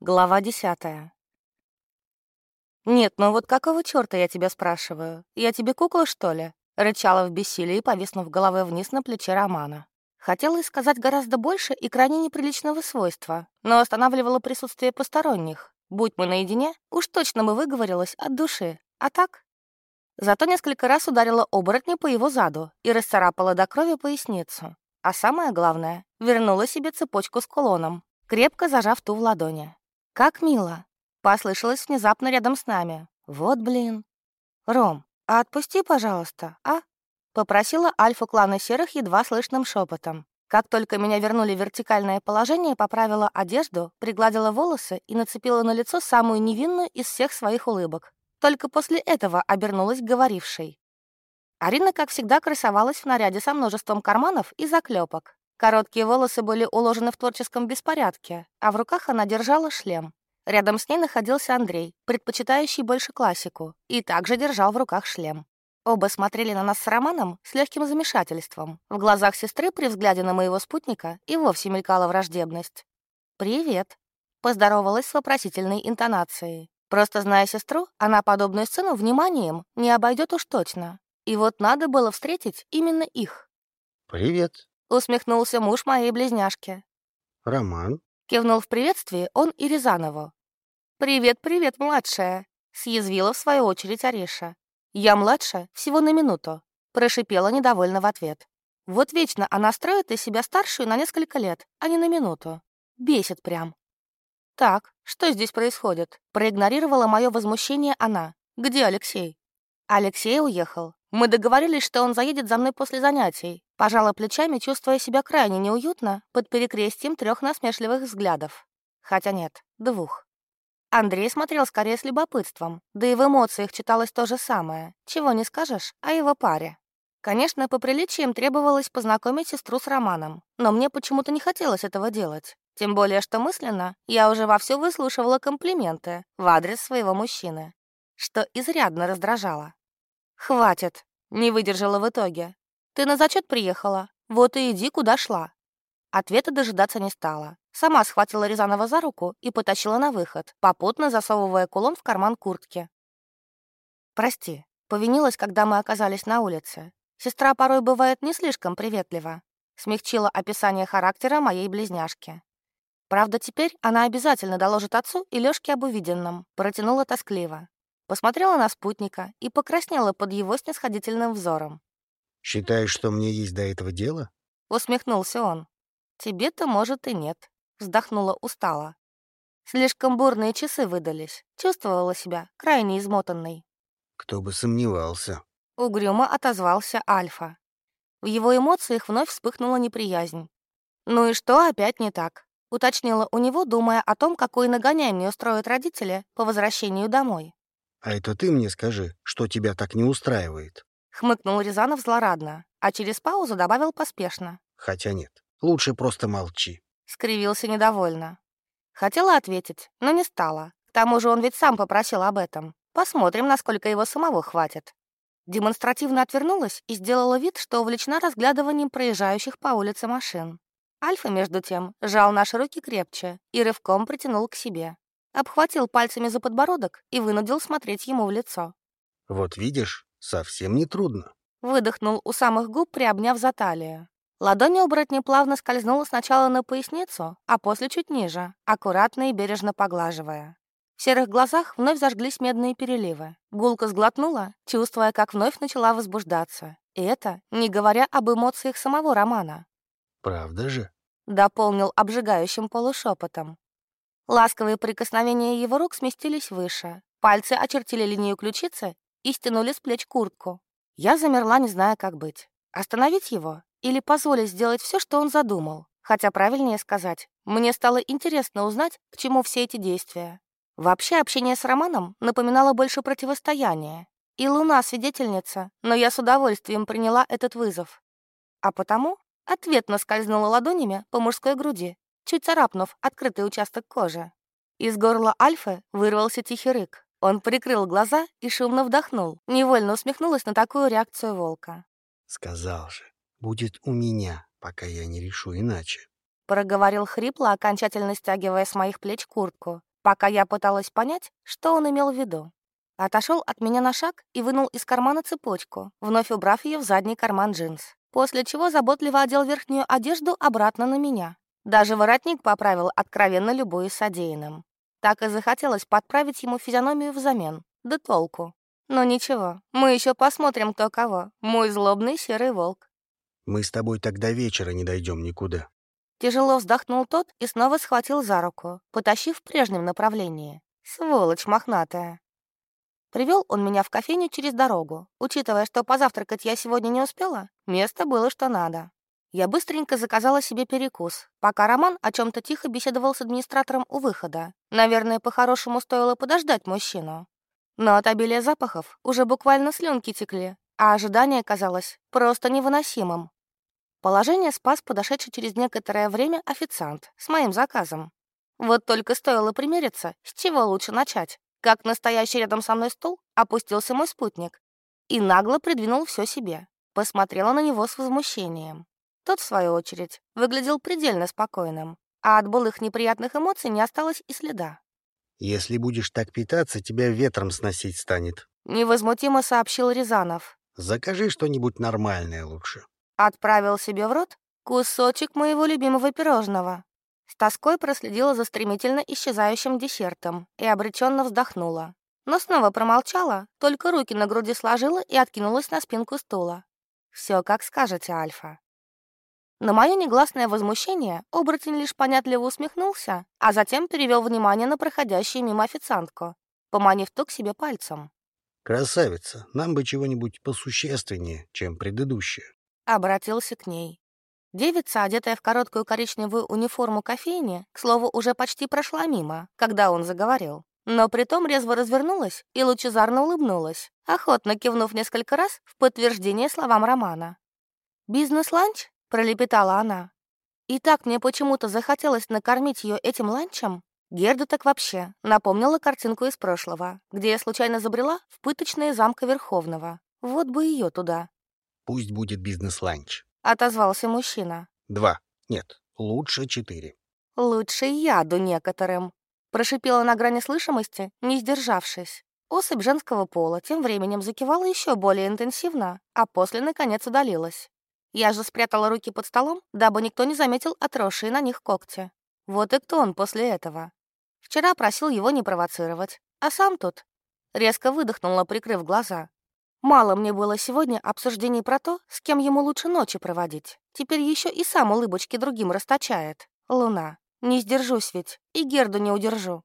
Глава десятая. «Нет, ну вот какого чёрта я тебя спрашиваю? Я тебе кукла, что ли?» Рычала в бессилии, повиснув головой вниз на плече Романа. Хотела сказать гораздо больше и крайне неприличного свойства, но останавливало присутствие посторонних. Будь мы наедине, уж точно бы выговорилась от души. А так? Зато несколько раз ударила оборотня по его заду и расцарапала до крови поясницу. А самое главное, вернула себе цепочку с кулоном, крепко зажав ту в ладони. «Как мило!» — послышалось внезапно рядом с нами. «Вот блин!» «Ром, а отпусти, пожалуйста, а?» — попросила альфа клана серых едва слышным шепотом. Как только меня вернули в вертикальное положение, поправила одежду, пригладила волосы и нацепила на лицо самую невинную из всех своих улыбок. Только после этого обернулась говорившей. Арина, как всегда, красовалась в наряде со множеством карманов и заклепок. Короткие волосы были уложены в творческом беспорядке, а в руках она держала шлем. Рядом с ней находился Андрей, предпочитающий больше классику, и также держал в руках шлем. Оба смотрели на нас с Романом с легким замешательством. В глазах сестры при взгляде на моего спутника и вовсе мелькала враждебность. «Привет», — поздоровалась с вопросительной интонацией. Просто зная сестру, она подобную сцену вниманием не обойдет уж точно. И вот надо было встретить именно их. «Привет», усмехнулся муж моей близняшки. «Роман?» Кивнул в приветствии он и Рязанову. «Привет, привет, младшая!» Съязвила в свою очередь Ариша. «Я младше всего на минуту», прошипела недовольно в ответ. Вот вечно она строит из себя старшую на несколько лет, а не на минуту. Бесит прям. «Так, что здесь происходит?» Проигнорировала мое возмущение она. «Где Алексей?» Алексей уехал. Мы договорились, что он заедет за мной после занятий. Пожала плечами, чувствуя себя крайне неуютно под перекрестием трех насмешливых взглядов. Хотя нет, двух. Андрей смотрел скорее с любопытством, да и в эмоциях читалось то же самое. Чего не скажешь о его паре. Конечно, по приличиям требовалось познакомить сестру с Романом, но мне почему-то не хотелось этого делать. Тем более, что мысленно я уже вовсю выслушивала комплименты в адрес своего мужчины, что изрядно раздражало. «Хватит», — не выдержала в итоге. Ты на зачет приехала? Вот и иди, куда шла». Ответа дожидаться не стала. Сама схватила Рязанова за руку и потащила на выход, попутно засовывая кулон в карман куртки. «Прости», — повинилась, когда мы оказались на улице. «Сестра порой бывает не слишком приветлива», — смягчила описание характера моей близняшки. Правда, теперь она обязательно доложит отцу и Лёшке об увиденном, протянула тоскливо. Посмотрела на спутника и покраснела под его снисходительным взором. Считаешь, что мне есть до этого дело? Усмехнулся он. Тебе-то, может, и нет. Вздохнула устало. Слишком бурные часы выдались. Чувствовала себя крайне измотанной. Кто бы сомневался. Угрюмо отозвался Альфа. В его эмоциях вновь вспыхнула неприязнь. «Ну и что опять не так?» — уточнила у него, думая о том, какой нагоняй мне устроят родители по возвращению домой. «А это ты мне скажи, что тебя так не устраивает?» Хмыкнул Рязанов злорадно, а через паузу добавил поспешно. «Хотя нет, лучше просто молчи». Скривился недовольно. Хотела ответить, но не стала. К тому же он ведь сам попросил об этом. Посмотрим, насколько его самого хватит. Демонстративно отвернулась и сделала вид, что увлечена разглядыванием проезжающих по улице машин. Альфа, между тем, сжал наши руки крепче и рывком притянул к себе. Обхватил пальцами за подбородок и вынудил смотреть ему в лицо. «Вот видишь, Совсем не трудно. Выдохнул у самых губ, приобняв за талию. Ладонь оборотня плавно скользнула сначала на поясницу, а после чуть ниже, аккуратно и бережно поглаживая. В серых глазах вновь зажглись медные переливы. Гулка сглотнула, чувствуя, как вновь начала возбуждаться. И это не говоря об эмоциях самого Романа. «Правда же?» — дополнил обжигающим полушепотом. Ласковые прикосновения его рук сместились выше. Пальцы очертили линию ключицы и стянули с плеч куртку. Я замерла, не зная, как быть. Остановить его или позволить сделать все, что он задумал? Хотя правильнее сказать, мне стало интересно узнать, к чему все эти действия. Вообще общение с Романом напоминало больше противостояние. И Луна свидетельница, но я с удовольствием приняла этот вызов. А потому ответно скользнула ладонями по мужской груди, чуть царапнув открытый участок кожи. Из горла Альфы вырвался тихий рык. Он прикрыл глаза и шумно вдохнул. Невольно усмехнулась на такую реакцию волка. «Сказал же, будет у меня, пока я не решу иначе». Проговорил хрипло, окончательно стягивая с моих плеч куртку пока я пыталась понять, что он имел в виду. Отошел от меня на шаг и вынул из кармана цепочку, вновь убрав ее в задний карман джинс, после чего заботливо одел верхнюю одежду обратно на меня. Даже воротник поправил, откровенно любуясь содеянным. Так и захотелось подправить ему физиономию взамен. Да толку. Но ничего, мы еще посмотрим кто кого. Мой злобный серый волк. Мы с тобой тогда вечера не дойдем никуда. Тяжело вздохнул тот и снова схватил за руку, потащив в прежнем направлении. Сволочь мохнатая. Привел он меня в кофейню через дорогу. Учитывая, что позавтракать я сегодня не успела, место было что надо. Я быстренько заказала себе перекус, пока Роман о чем то тихо беседовал с администратором у выхода. Наверное, по-хорошему стоило подождать мужчину. Но от обилия запахов уже буквально слюнки текли, а ожидание казалось просто невыносимым. Положение спас подошедший через некоторое время официант с моим заказом. Вот только стоило примериться, с чего лучше начать. Как настоящий рядом со мной стул опустился мой спутник и нагло придвинул все себе. Посмотрела на него с возмущением. Тот, в свою очередь, выглядел предельно спокойным, а от былых неприятных эмоций не осталось и следа. «Если будешь так питаться, тебя ветром сносить станет», — невозмутимо сообщил Рязанов. «Закажи что-нибудь нормальное лучше». Отправил себе в рот кусочек моего любимого пирожного. С тоской проследила за стремительно исчезающим десертом и обреченно вздохнула. Но снова промолчала, только руки на груди сложила и откинулась на спинку стула. Все как скажете, Альфа. На мое негласное возмущение оборотень лишь понятливо усмехнулся, а затем перевел внимание на проходящую мимо официантку, поманив ту к себе пальцем. «Красавица, нам бы чего-нибудь посущественнее, чем предыдущее». Обратился к ней. Девица, одетая в короткую коричневую униформу кофейни, к слову, уже почти прошла мимо, когда он заговорил. Но притом резво развернулась и лучезарно улыбнулась, охотно кивнув несколько раз в подтверждение словам Романа. «Бизнес-ланч?» Пролепетала она. И так мне почему-то захотелось накормить ее этим ланчем. Герда так вообще напомнила картинку из прошлого, где я случайно забрела в пыточное замка Верховного. Вот бы ее туда. «Пусть будет бизнес-ланч», — отозвался мужчина. «Два. Нет, лучше четыре». «Лучше яду некоторым», — прошипела на грани слышимости, не сдержавшись. Особь женского пола тем временем закивала еще более интенсивно, а после, наконец, удалилась. Я же спрятала руки под столом, дабы никто не заметил отросшие на них когти. Вот и кто он после этого. Вчера просил его не провоцировать, а сам тут. Резко выдохнула, прикрыв глаза. Мало мне было сегодня обсуждений про то, с кем ему лучше ночи проводить. Теперь еще и сам улыбочки другим расточает. Луна. Не сдержусь ведь, и Герду не удержу.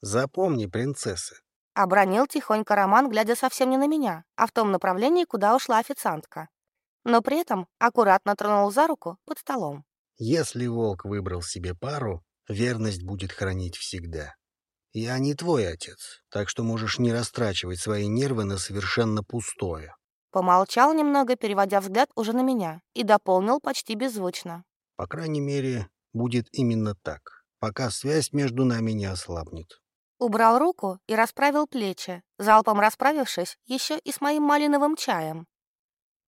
Запомни, принцесса. Обронил тихонько Роман, глядя совсем не на меня, а в том направлении, куда ушла официантка но при этом аккуратно тронул за руку под столом. «Если волк выбрал себе пару, верность будет хранить всегда. Я не твой отец, так что можешь не растрачивать свои нервы на совершенно пустое». Помолчал немного, переводя взгляд уже на меня, и дополнил почти беззвучно. «По крайней мере, будет именно так, пока связь между нами не ослабнет». Убрал руку и расправил плечи, залпом расправившись еще и с моим малиновым чаем,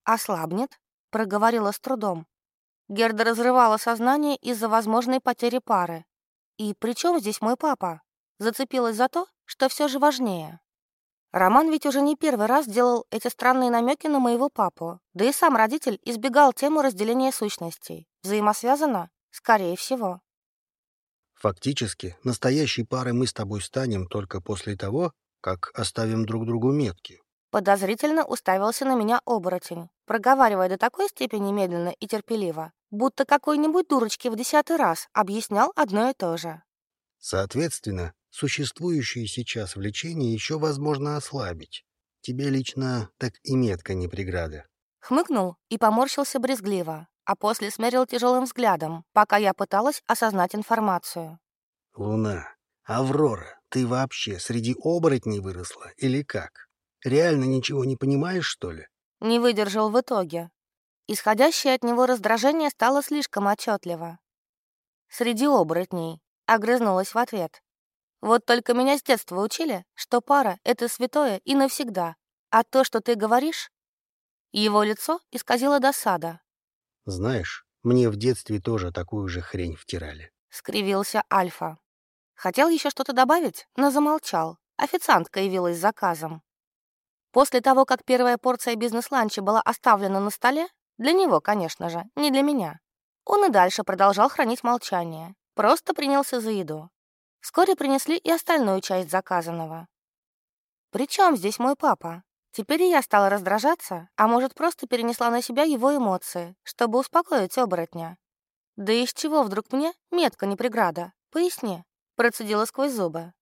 «Ослабнет?» — проговорила с трудом. Герда разрывала сознание из-за возможной потери пары. «И при чем здесь мой папа?» Зацепилась за то, что все же важнее. Роман ведь уже не первый раз делал эти странные намеки на моего папу, да и сам родитель избегал тему разделения сущностей. Взаимосвязано? Скорее всего. Фактически, настоящей парой мы с тобой станем только после того, как оставим друг другу метки. Подозрительно уставился на меня оборотень, проговаривая до такой степени медленно и терпеливо, будто какой-нибудь дурочке в десятый раз объяснял одно и то же. Соответственно, существующее сейчас влечение еще возможно ослабить. Тебе лично так и метка не преграда. Хмыкнул и поморщился брезгливо, а после смерил тяжелым взглядом, пока я пыталась осознать информацию. «Луна, Аврора, ты вообще среди оборотней выросла или как?» Реально ничего не понимаешь, что ли?» Не выдержал в итоге. Исходящее от него раздражение стало слишком отчетливо. «Среди оборотней», — огрызнулась в ответ. «Вот только меня с детства учили, что пара — это святое и навсегда, а то, что ты говоришь...» Его лицо исказило досада. «Знаешь, мне в детстве тоже такую же хрень втирали», — скривился Альфа. Хотел еще что-то добавить, но замолчал. Официантка явилась с заказом. После того, как первая порция бизнес-ланча была оставлена на столе, для него, конечно же, не для меня, он и дальше продолжал хранить молчание, просто принялся за еду. Вскоре принесли и остальную часть заказанного. «При чем здесь мой папа?» Теперь и я стала раздражаться, а может, просто перенесла на себя его эмоции, чтобы успокоить оборотня. «Да из чего вдруг мне метка не преграда? Поясни», — процедила сквозь зубы.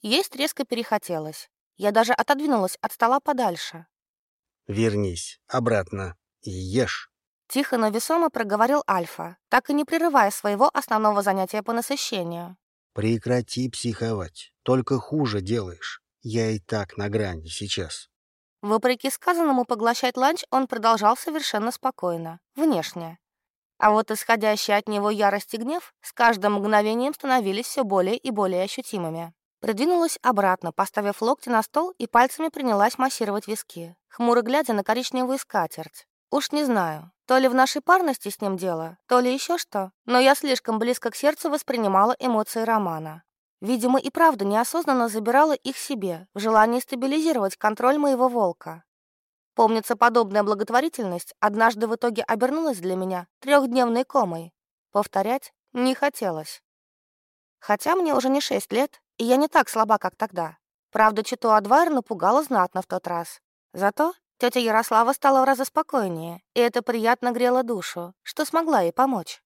Есть резко перехотелось. Я даже отодвинулась от стола подальше. «Вернись обратно и ешь». Тихо, но весомо проговорил Альфа, так и не прерывая своего основного занятия по насыщению. «Прекрати психовать. Только хуже делаешь. Я и так на грани сейчас». Вопреки сказанному поглощать ланч он продолжал совершенно спокойно, внешне. А вот исходящие от него ярость и гнев с каждым мгновением становились все более и более ощутимыми. Придвинулась обратно, поставив локти на стол и пальцами принялась массировать виски, хмуро глядя на коричневую скатерть. Уж не знаю, то ли в нашей парности с ним дело, то ли еще что, но я слишком близко к сердцу воспринимала эмоции Романа. Видимо, и правда неосознанно забирала их себе в желании стабилизировать контроль моего волка. Помнится, подобная благотворительность однажды в итоге обернулась для меня трехдневной комой. Повторять не хотелось. Хотя мне уже не шесть лет, и я не так слаба, как тогда. Правда, Читу Адвайр напугала знатно в тот раз. Зато тетя Ярослава стала в разы спокойнее, и это приятно грело душу, что смогла ей помочь.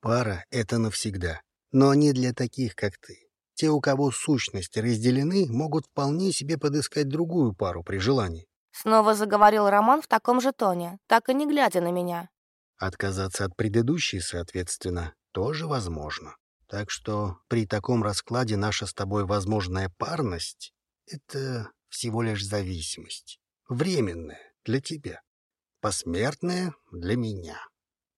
Пара — это навсегда, но не для таких, как ты. Те, у кого сущности разделены, могут вполне себе подыскать другую пару при желании. Снова заговорил Роман в таком же тоне, так и не глядя на меня. Отказаться от предыдущей, соответственно, тоже возможно. Так что при таком раскладе наша с тобой возможная парность — это всего лишь зависимость. Временная для тебя, посмертная для меня.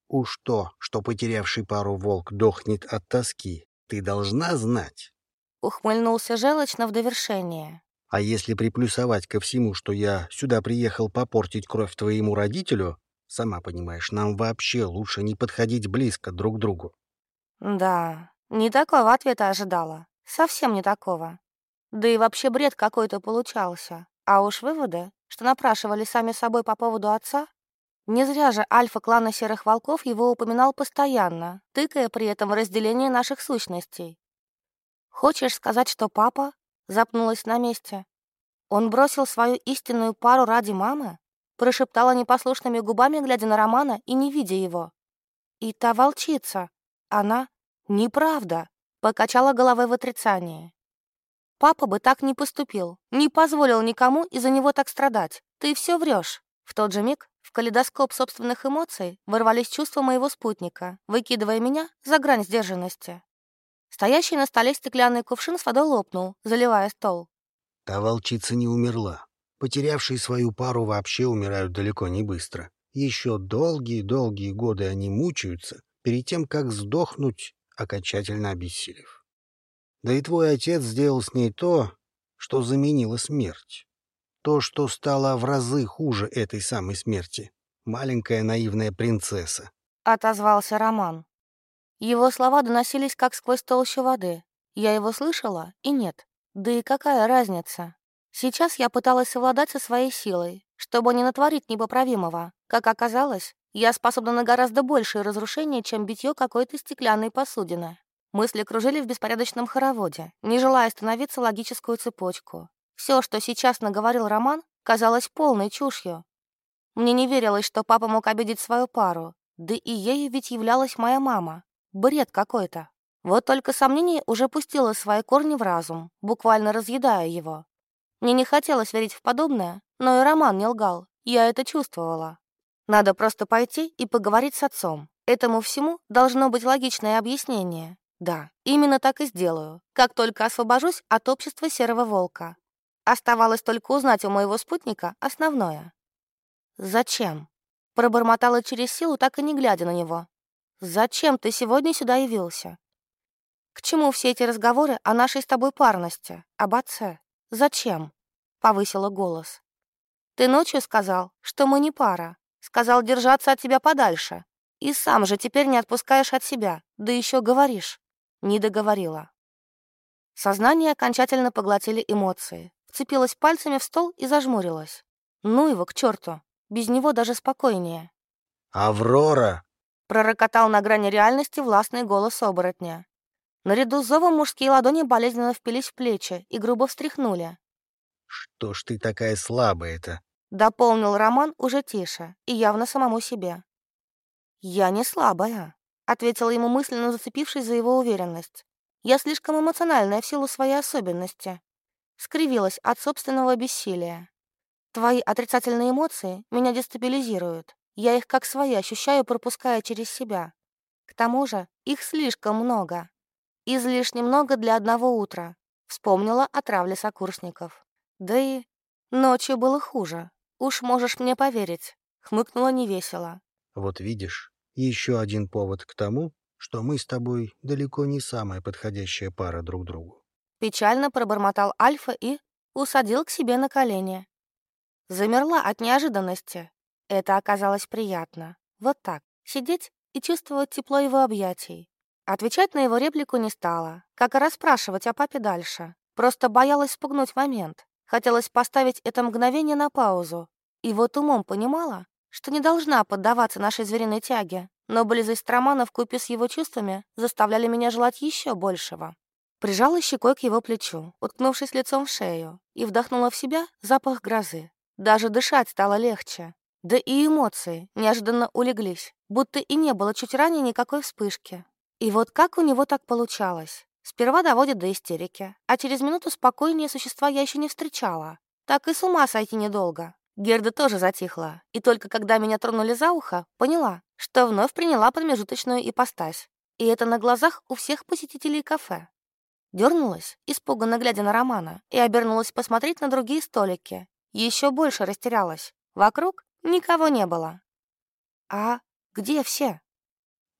Уж то, что потерявший пару волк дохнет от тоски, ты должна знать. Ухмыльнулся желчно в довершение. А если приплюсовать ко всему, что я сюда приехал попортить кровь твоему родителю, сама понимаешь, нам вообще лучше не подходить близко друг к другу. Да, не такого ответа ожидала. Совсем не такого. Да и вообще бред какой-то получался. А уж выводы, что напрашивали сами собой по поводу отца, не зря же альфа клана Серых Волков его упоминал постоянно, тыкая при этом в разделение наших сущностей. «Хочешь сказать, что папа?» — запнулась на месте. «Он бросил свою истинную пару ради мамы?» — прошептала непослушными губами, глядя на Романа и не видя его. «И та волчица, она...» «Неправда!» — покачала головой в отрицании. «Папа бы так не поступил, не позволил никому из-за него так страдать. Ты все врешь. В тот же миг в калейдоскоп собственных эмоций ворвались чувства моего спутника, выкидывая меня за грань сдержанности. Стоящий на столе стеклянный кувшин с водой лопнул, заливая стол. Та волчица не умерла. Потерявшие свою пару вообще умирают далеко не быстро. Еще долгие-долгие годы они мучаются перед тем, как сдохнуть, окончательно обессилев. Да и твой отец сделал с ней то, что заменило смерть. То, что стало в разы хуже этой самой смерти. Маленькая наивная принцесса. Отозвался Роман. Его слова доносились как сквозь толщу воды. Я его слышала и нет. Да и какая разница? Сейчас я пыталась совладать со своей силой, чтобы не натворить непоправимого. Как оказалось, я способна на гораздо большее разрушение, чем битье какой-то стеклянной посудины. Мысли кружили в беспорядочном хороводе, не желая становиться логическую цепочку. Все, что сейчас наговорил Роман, казалось полной чушью. Мне не верилось, что папа мог обидеть свою пару, да и ею ведь являлась моя мама. Бред какой-то. Вот только сомнение уже пустило свои корни в разум, буквально разъедая его. Мне не хотелось верить в подобное, но и Роман не лгал, я это чувствовала. Надо просто пойти и поговорить с отцом. Этому всему должно быть логичное объяснение. Да, именно так и сделаю, как только освобожусь от общества Серого Волка. Оставалось только узнать у моего спутника основное. «Зачем?» Пробормотала через силу, так и не глядя на него. Зачем ты сегодня сюда явился? К чему все эти разговоры о нашей с тобой парности, об отце? Зачем? Повысила голос. Ты ночью сказал, что мы не пара. Сказал держаться от тебя подальше. И сам же теперь не отпускаешь от себя, да еще говоришь. Не договорила. Сознание окончательно поглотили эмоции. Вцепилась пальцами в стол и зажмурилась. Ну его к черту. Без него даже спокойнее. «Аврора!» — пророкотал на грани реальности властный голос оборотня. Наряду с зовом мужские ладони болезненно впились в плечи и грубо встряхнули. «Что ж ты такая слабая-то?» — дополнил Роман уже тише и явно самому себе. «Я не слабая», — ответила ему мысленно, зацепившись за его уверенность. «Я слишком эмоциональная в силу своей особенности». Скривилась от собственного бессилия. «Твои отрицательные эмоции меня дестабилизируют. Я их как свои ощущаю, пропуская через себя. К тому же их слишком много. Излишне много для одного утра. Вспомнила о травле сокурсников. Да и ночью было хуже. Уж можешь мне поверить. Хмыкнула невесело. Вот видишь, еще один повод к тому, что мы с тобой далеко не самая подходящая пара друг другу. Печально пробормотал Альфа и усадил к себе на колени. Замерла от неожиданности. Это оказалось приятно. Вот так, сидеть и чувствовать тепло его объятий. Отвечать на его реплику не стала, как и расспрашивать о папе дальше. Просто боялась спугнуть момент. Хотелось поставить это мгновение на паузу. И вот умом понимала, что не должна поддаваться нашей звериной тяге, но близость Романа вкупе с его чувствами заставляли меня желать еще большего. Прижала щекой к его плечу, уткнувшись лицом в шею, и вдохнула в себя запах грозы. Даже дышать стало легче. Да и эмоции неожиданно улеглись, будто и не было чуть ранее никакой вспышки. И вот как у него так получалось? Сперва доводит до истерики, а через минуту спокойнее существа я еще не встречала. Так и с ума сойти недолго. Герда тоже затихла, и только когда меня тронули за ухо, поняла, что вновь приняла промежуточную ипостась. И это на глазах у всех посетителей кафе. Дернулась, испуганно глядя на Романа, и обернулась посмотреть на другие столики. Еще больше растерялась. Вокруг никого не было. «А где все?»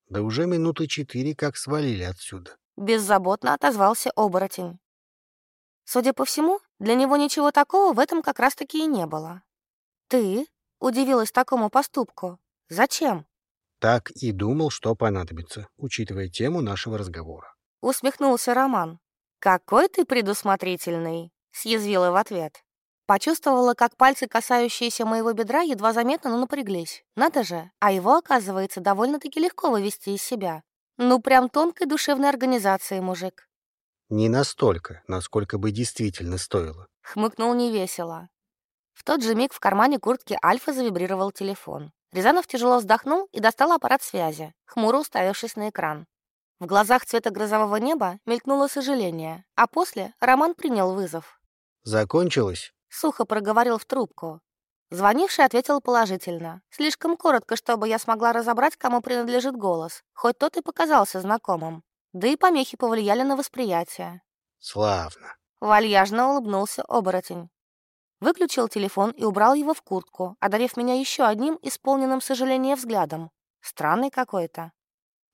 Да уже минуты четыре как свалили отсюда. Беззаботно отозвался оборотень. Судя по всему, для него ничего такого в этом как раз-таки и не было. «Ты?» — удивилась такому поступку. «Зачем?» Так и думал, что понадобится, учитывая тему нашего разговора. Усмехнулся Роман. «Какой ты предусмотрительный!» — съязвила в ответ. Почувствовала, как пальцы, касающиеся моего бедра, едва заметно, но напряглись. Надо же, а его, оказывается, довольно-таки легко вывести из себя. Ну, прям тонкой душевной организации, мужик. Не настолько, насколько бы действительно стоило. Хмыкнул невесело. В тот же миг в кармане куртки Альфа завибрировал телефон. Рязанов тяжело вздохнул и достал аппарат связи, хмуро уставившись на экран. В глазах цвета грозового неба мелькнуло сожаление, а после Роман принял вызов. «Закончилось?» Сухо проговорил в трубку. Звонивший ответил положительно. Слишком коротко, чтобы я смогла разобрать, кому принадлежит голос, хоть тот и показался знакомым. Да и помехи повлияли на восприятие. «Славно!» Вальяжно улыбнулся оборотень. Выключил телефон и убрал его в куртку, одарив меня еще одним исполненным сожаления взглядом. Странный какой-то.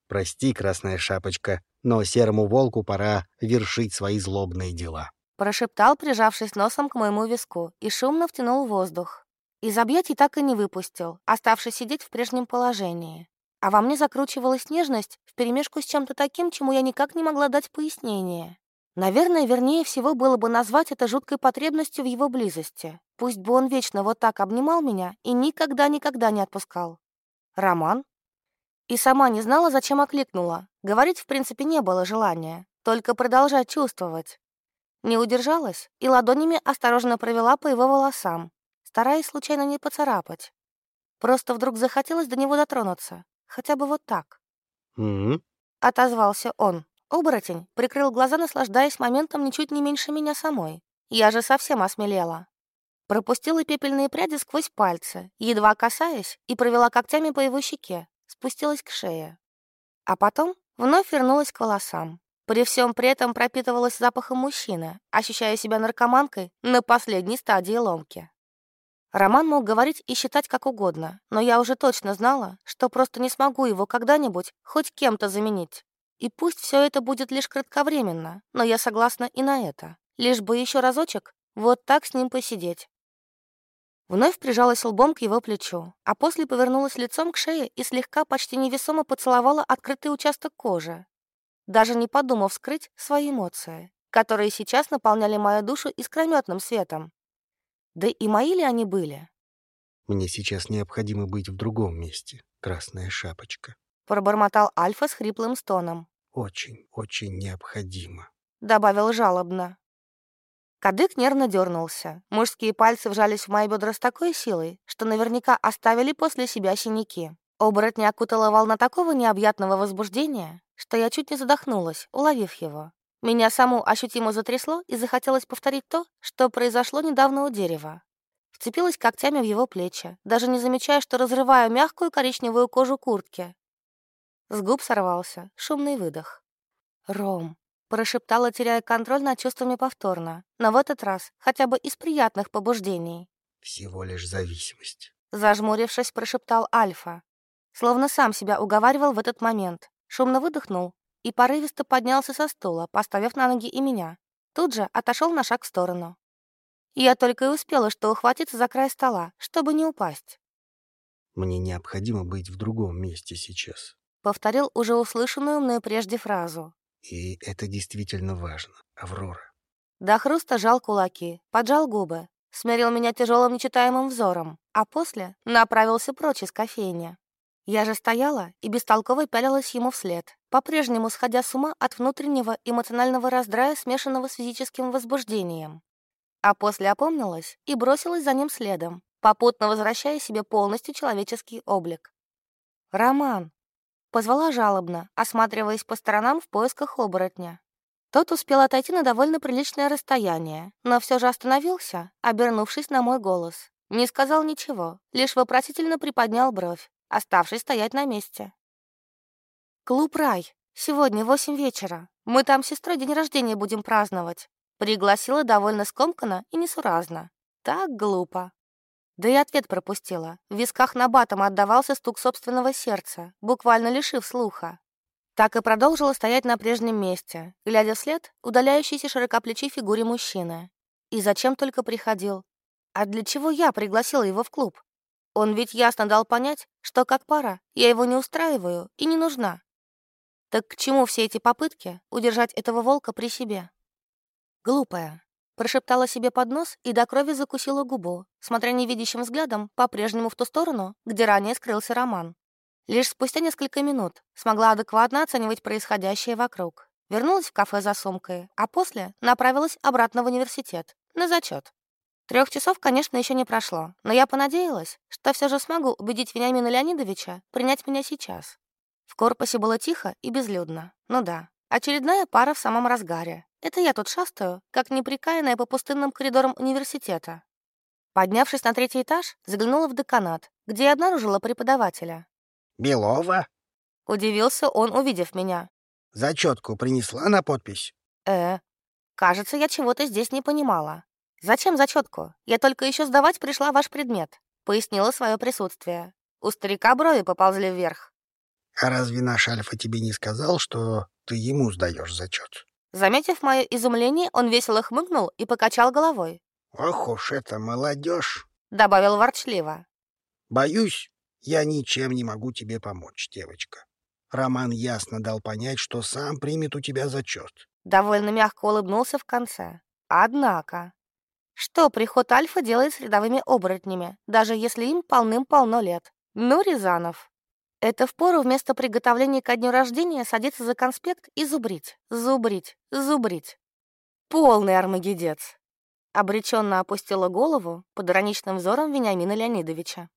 «Прости, красная шапочка, но серому волку пора вершить свои злобные дела». Прошептал, прижавшись носом к моему виску, и шумно втянул воздух. Из объятий так и не выпустил, оставшись сидеть в прежнем положении. А во мне закручивалась нежность вперемешку с чем-то таким, чему я никак не могла дать пояснение. Наверное, вернее всего было бы назвать это жуткой потребностью в его близости. Пусть бы он вечно вот так обнимал меня и никогда-никогда не отпускал. Роман? И сама не знала, зачем окликнула. Говорить, в принципе, не было желания, только продолжать чувствовать. Не удержалась и ладонями осторожно провела по его волосам, стараясь случайно не поцарапать. Просто вдруг захотелось до него дотронуться, хотя бы вот так. «Угу», — отозвался он. Оборотень прикрыл глаза, наслаждаясь моментом ничуть не меньше меня самой. Я же совсем осмелела. Пропустила пепельные пряди сквозь пальцы, едва касаясь, и провела когтями по его щеке, спустилась к шее. А потом вновь вернулась к волосам. При всем при этом пропитывалась запахом мужчины, ощущая себя наркоманкой на последней стадии ломки. Роман мог говорить и считать как угодно, но я уже точно знала, что просто не смогу его когда-нибудь хоть кем-то заменить. И пусть все это будет лишь кратковременно, но я согласна и на это. Лишь бы еще разочек вот так с ним посидеть. Вновь прижалась лбом к его плечу, а после повернулась лицом к шее и слегка, почти невесомо поцеловала открытый участок кожи, даже не подумав скрыть свои эмоции. которые сейчас наполняли мою душу искрометным светом. Да и мои ли они были? Мне сейчас необходимо быть в другом месте, красная шапочка. Пробормотал Альфа с хриплым стоном. Очень, очень необходимо. Добавил жалобно. Кадык нервно дернулся. Мужские пальцы вжались в мои бедра с такой силой, что наверняка оставили после себя синяки. Оборотня окутала волна такого необъятного возбуждения, что я чуть не задохнулась, уловив его. Меня саму ощутимо затрясло и захотелось повторить то, что произошло недавно у дерева. Вцепилась когтями в его плечи, даже не замечая, что разрываю мягкую коричневую кожу куртки. С губ сорвался шумный выдох. «Ром», — прошептала, теряя контроль над чувствами повторно, но в этот раз хотя бы из приятных побуждений. «Всего лишь зависимость», — зажмурившись, прошептал Альфа. Словно сам себя уговаривал в этот момент. Шумно выдохнул и порывисто поднялся со стула, поставив на ноги и меня. Тут же отошел на шаг в сторону. Я только и успела, что ухватиться за край стола, чтобы не упасть. «Мне необходимо быть в другом месте сейчас», — повторил уже услышанную мною прежде фразу. «И это действительно важно, Аврора». До хруста жал кулаки, поджал губы, смерил меня тяжелым нечитаемым взором, а после направился прочь из кофейни. Я же стояла и бестолково пялилась ему вслед, по-прежнему сходя с ума от внутреннего эмоционального раздрая, смешанного с физическим возбуждением. А после опомнилась и бросилась за ним следом, попутно возвращая себе полностью человеческий облик. «Роман!» — позвала жалобно, осматриваясь по сторонам в поисках оборотня. Тот успел отойти на довольно приличное расстояние, но все же остановился, обернувшись на мой голос. Не сказал ничего, лишь вопросительно приподнял бровь, оставшись стоять на месте. «Клуб «Рай». Сегодня восемь вечера. Мы там с сестрой день рождения будем праздновать». Пригласила довольно скомканно и несуразно. Так глупо. Да и ответ пропустила. В висках на батом отдавался стук собственного сердца, буквально лишив слуха. Так и продолжила стоять на прежнем месте, глядя вслед удаляющейся широкоплечей фигуре мужчины. И зачем только приходил? А для чего я пригласила его в клуб? Он ведь ясно дал понять, что как пара я его не устраиваю и не нужна. Так к чему все эти попытки удержать этого волка при себе? Глупая. Прошептала себе под нос и до крови закусила губу, смотря невидящим взглядом по-прежнему в ту сторону, где ранее скрылся Роман. Лишь спустя несколько минут смогла адекватно оценивать происходящее вокруг. Вернулась в кафе за сумкой, а после направилась обратно в университет, на зачет. Трех часов, конечно, еще не прошло, но я понадеялась, что все же смогу убедить Вениамина Леонидовича принять меня сейчас. В корпусе было тихо и безлюдно. Ну да, очередная пара в самом разгаре. Это я тут шастаю, как неприкаянная по пустынным коридорам университета. Поднявшись на третий этаж, заглянула в деканат, где я обнаружила преподавателя. «Белова?» Удивился он, увидев меня. «Зачетку принесла на подпись?» «Э, кажется, я чего-то здесь не понимала. «Зачем зачетку? Я только еще сдавать пришла ваш предмет», — пояснила свое присутствие. У старика брови поползли вверх. «А разве наш Альфа тебе не сказал, что ты ему сдаешь зачет?» Заметив мое изумление, он весело хмыкнул и покачал головой. «Ох уж это молодежь!» — добавил ворчливо. «Боюсь, я ничем не могу тебе помочь, девочка. Роман ясно дал понять, что сам примет у тебя зачет». Довольно мягко улыбнулся в конце. «Однако...» Что приход Альфа делает с рядовыми оборотнями, даже если им полным-полно лет? Ну, Рязанов. Это впору вместо приготовления ко дню рождения садиться за конспект и зубрить, зубрить, зубрить. Полный армагедец. Обреченно опустила голову под ироничным взором Вениамина Леонидовича.